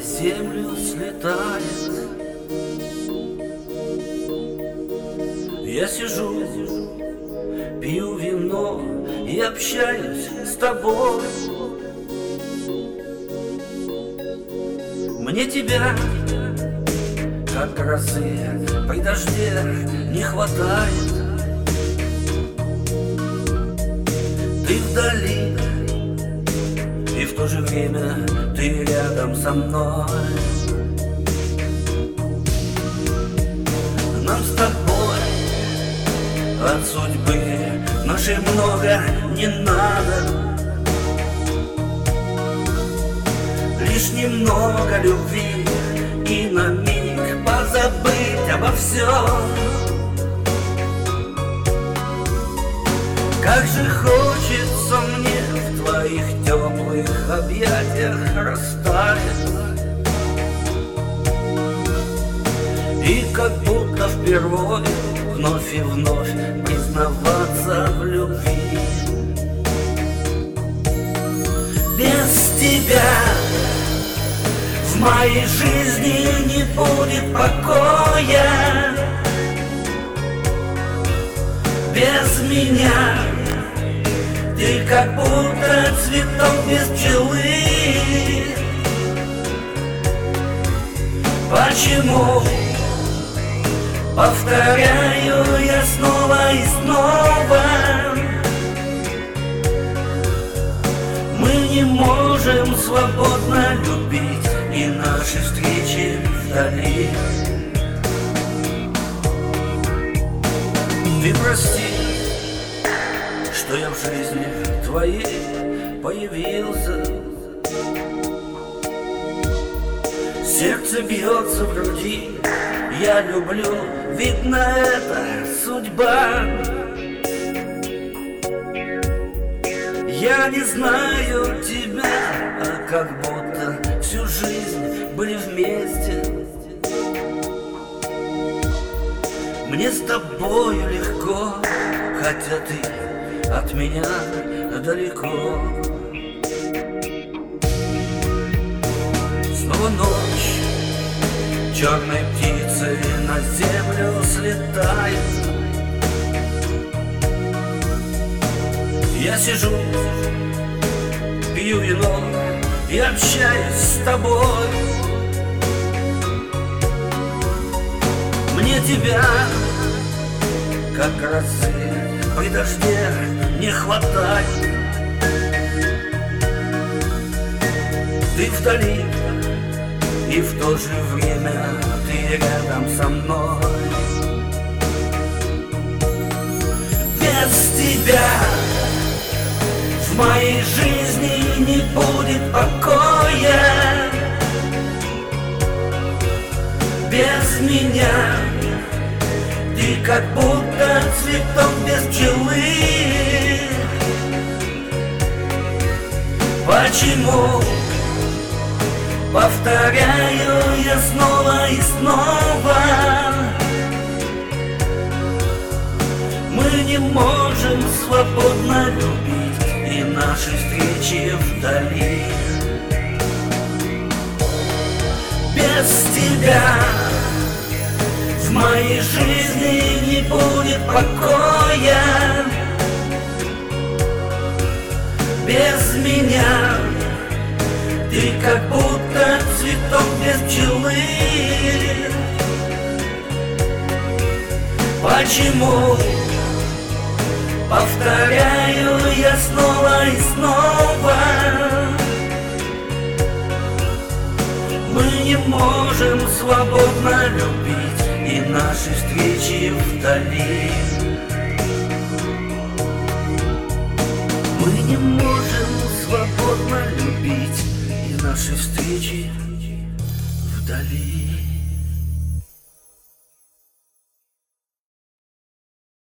землю слетает. Я сижу, пью вино и общаюсь с тобой. Мне тебя, как красы, при дожде, не хватает. Ты вдали то же время ты рядом со мной. Нам с тобой от судьбы нашей много не надо. Лишь немного любви и на миг позабыть обо всем. Как же хочется мне твоих теплых объятиях растаять И как будто впервые вновь и вновь признаваться в любви. Без тебя в моей жизни не будет покоя. Без меня ты как будто цветок без пчелы. Почему? Повторяю я снова и снова. Мы не можем свободно любить И наши встречи вдали. Ты прости, что я в жизни твоей появился. Сердце бьется в груди, я люблю, видно это судьба. Я не знаю тебя, а как будто всю жизнь были вместе. Мне с тобою легко, хотя ты от меня далеко. Снова ночь, черной птицы на землю слетает. Я сижу, пью вино и общаюсь с тобой. Мне тебя, как росы при дожде, не хватает Ты вдали, и в то же время ты рядом со мной. Без тебя в моей жизни не будет покоя. Без меня как будто цветок без пчелы. Почему? Повторяю я снова и снова. Мы не можем свободно любить И наши встречи вдали. Без тебя в моей жизни не будет покоя. Без меня ты как будто цветок без пчелы. Почему? Повторяю я снова и снова? Мы не можем свободно любить И наши встречи вдали Мы не можем свободно любить И наши встречи вдали